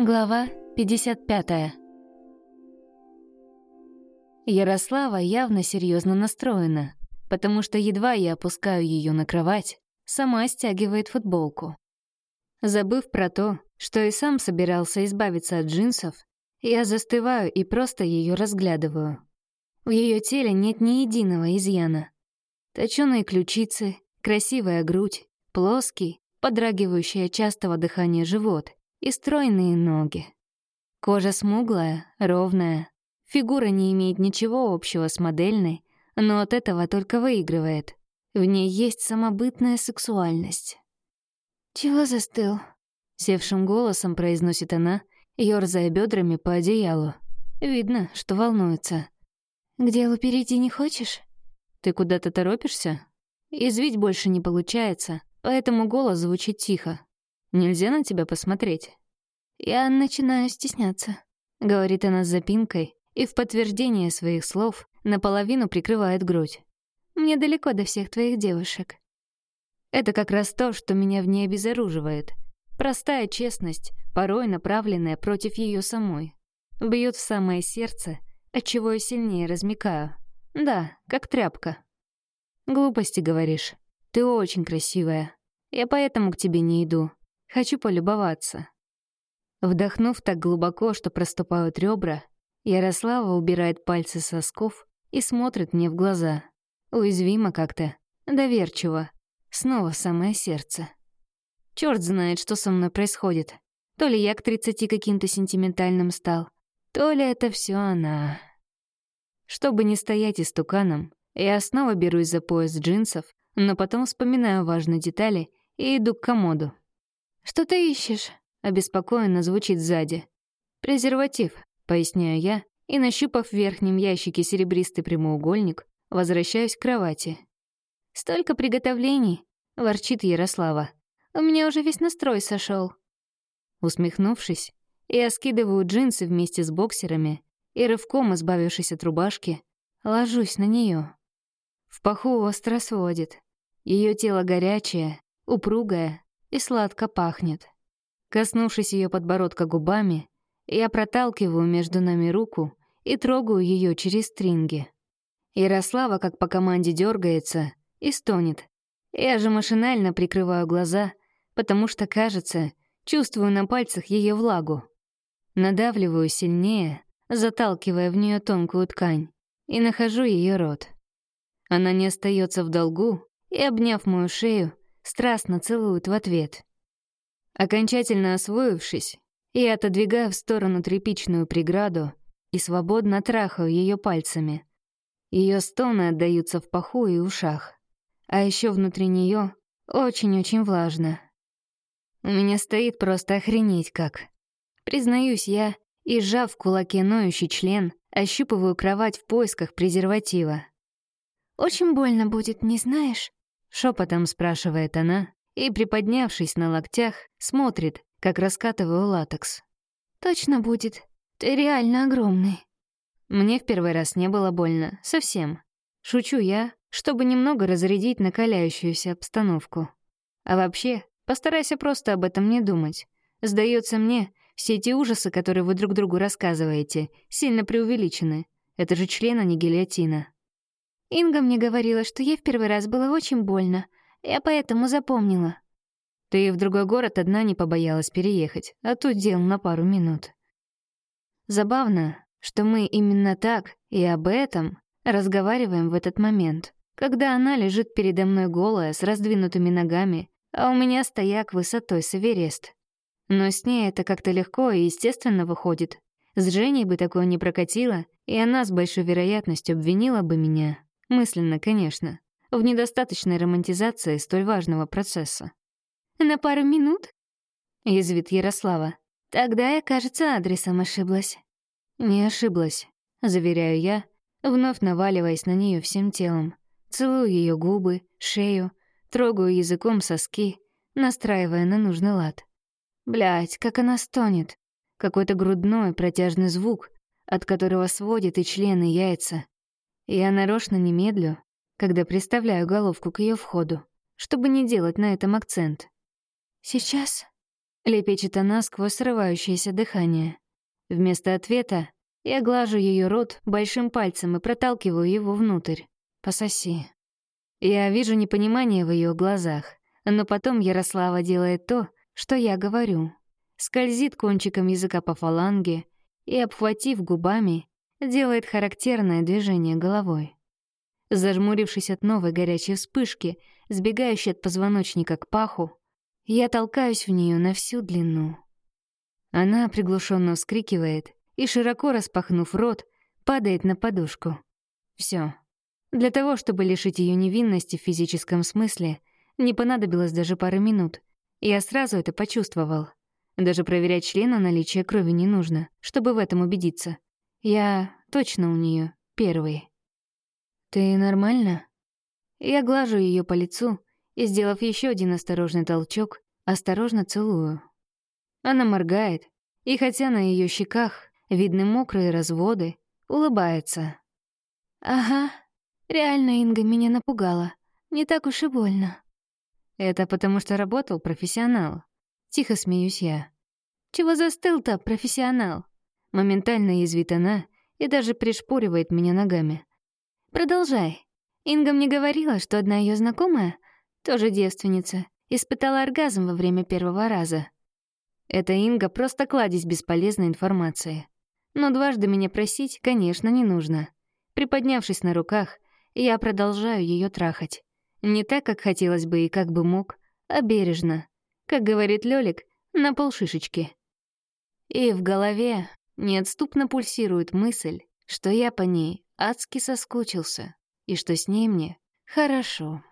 Глава 55. Ярослава явно серьезно настроена, потому что едва я опускаю ее на кровать, сама стягивает футболку. Забыв про то, что и сам собирался избавиться от джинсов, я застываю и просто ее разглядываю. В ее теле нет ни единого изъяна. Точёные ключицы, красивая грудь, плоский, подрагивающий от частого дыхания живот — и стройные ноги. Кожа смуглая, ровная. Фигура не имеет ничего общего с модельной, но от этого только выигрывает. В ней есть самобытная сексуальность. «Чего застыл?» — севшим голосом произносит она, ёрзая бедрами по одеялу. Видно, что волнуется. «К делу перейти не хочешь?» «Ты куда-то торопишься?» Извить больше не получается, поэтому голос звучит тихо. Нельзя на тебя посмотреть?» «Я начинаю стесняться», — говорит она с запинкой, и в подтверждение своих слов наполовину прикрывает грудь. «Мне далеко до всех твоих девушек». Это как раз то, что меня в ней обезоруживает. Простая честность, порой направленная против ее самой. Бьет в самое сердце, отчего я сильнее размекаю. Да, как тряпка. Глупости говоришь. Ты очень красивая. Я поэтому к тебе не иду. Хочу полюбоваться. Вдохнув так глубоко, что проступают ребра, Ярослава убирает пальцы сосков и смотрит мне в глаза. Уязвимо как-то, доверчиво, снова самое сердце. Черт знает, что со мной происходит. То ли я к тридцати каким-то сентиментальным стал, то ли это все она. Чтобы не стоять истуканом, я снова берусь за пояс джинсов, но потом вспоминаю важные детали и иду к комоду. «Что ты ищешь?» — обеспокоенно звучит сзади. «Презерватив», — поясняю я, и, нащупав в верхнем ящике серебристый прямоугольник, возвращаюсь к кровати. «Столько приготовлений», — ворчит Ярослава. «У меня уже весь настрой сошел. Усмехнувшись, я скидываю джинсы вместе с боксерами и, рывком избавившись от рубашки, ложусь на нее. В паху остро сводит. Ее тело горячее, упругое, и сладко пахнет. Коснувшись ее подбородка губами, я проталкиваю между нами руку и трогаю ее через стринги. Ярослава, как по команде, дергается и стонет. Я же машинально прикрываю глаза, потому что, кажется, чувствую на пальцах ее влагу. Надавливаю сильнее, заталкивая в нее тонкую ткань, и нахожу ее рот. Она не остается в долгу и, обняв мою шею, страстно целует в ответ. Окончательно освоившись, я отодвигаю в сторону тряпичную преграду и свободно трахаю ее пальцами. Ее стоны отдаются в паху и ушах. А еще внутри нее очень-очень влажно. У меня стоит просто охренеть как. Признаюсь я, и сжав в кулаке ноющий член, ощупываю кровать в поисках презерватива. «Очень больно будет, не знаешь?» Шепотом спрашивает она и, приподнявшись на локтях, смотрит, как раскатываю латекс. «Точно будет. Ты реально огромный». Мне в первый раз не было больно. Совсем. Шучу я, чтобы немного разрядить накаляющуюся обстановку. А вообще, постарайся просто об этом не думать. Сдается мне, все эти ужасы, которые вы друг другу рассказываете, сильно преувеличены. Это же член, а не гильотина. Инга мне говорила, что ей в первый раз было очень больно. Я поэтому запомнила. Ты в другой город одна не побоялась переехать, а тут дел на пару минут. Забавно, что мы именно так и об этом разговариваем в этот момент, когда она лежит передо мной голая, с раздвинутыми ногами, а у меня стояк высотой с Эверест. Но с ней это как-то легко и естественно выходит. С Женей бы такое не прокатило, и она с большой вероятностью обвинила бы меня. Мысленно, конечно, в недостаточной романтизации столь важного процесса. «На пару минут?» — язвит Ярослава. «Тогда я, кажется, адресом ошиблась». «Не ошиблась», — заверяю я, вновь наваливаясь на нее всем телом. Целую ее губы, шею, трогаю языком соски, настраивая на нужный лад. Блять, как она стонет. Какой-то грудной протяжный звук, от которого сводит и члены, яйца. Я нарочно не медлю, когда приставляю головку к ее входу, чтобы не делать на этом акцент. «Сейчас?» Лепечет она сквозь срывающееся дыхание. Вместо ответа я глажу ее рот большим пальцем и проталкиваю его внутрь. Пососи. Я вижу непонимание в ее глазах, но потом Ярослава делает то, что я говорю. Скользит кончиком языка по фаланге и, обхватив губами, делает характерное движение головой. Зажмурившись от новой горячей вспышки, сбегающей от позвоночника к паху, я толкаюсь в нее на всю длину. Она приглушенно вскрикивает и, широко распахнув рот, падает на подушку. Все. Для того, чтобы лишить ее невинности в физическом смысле, не понадобилось даже пары минут. Я сразу это почувствовал. Даже проверять член на наличие крови не нужно, чтобы в этом убедиться. Я точно у нее первый. «Ты нормально?» Я глажу ее по лицу и, сделав еще один осторожный толчок, осторожно целую. Она моргает, и хотя на ее щеках видны мокрые разводы, улыбается. «Ага», Реально Инга меня напугала. Не так уж и больно. Это потому что работал профессионал. Тихо смеюсь я. Чего застыл-то, профессионал? Моментально язвит она и даже пришпоривает меня ногами. Продолжай. Инга мне говорила, что одна ее знакомая, тоже девственница, испытала оргазм во время первого раза. Эта Инга просто кладезь бесполезной информации. Но дважды меня просить, конечно, не нужно. Приподнявшись на руках, я продолжаю ее трахать. Не так, как хотелось бы и как бы мог, а бережно. Как говорит Лёлик, на полшишечки. И в голове неотступно пульсирует мысль, что я по ней адски соскучился, и что с ней мне хорошо.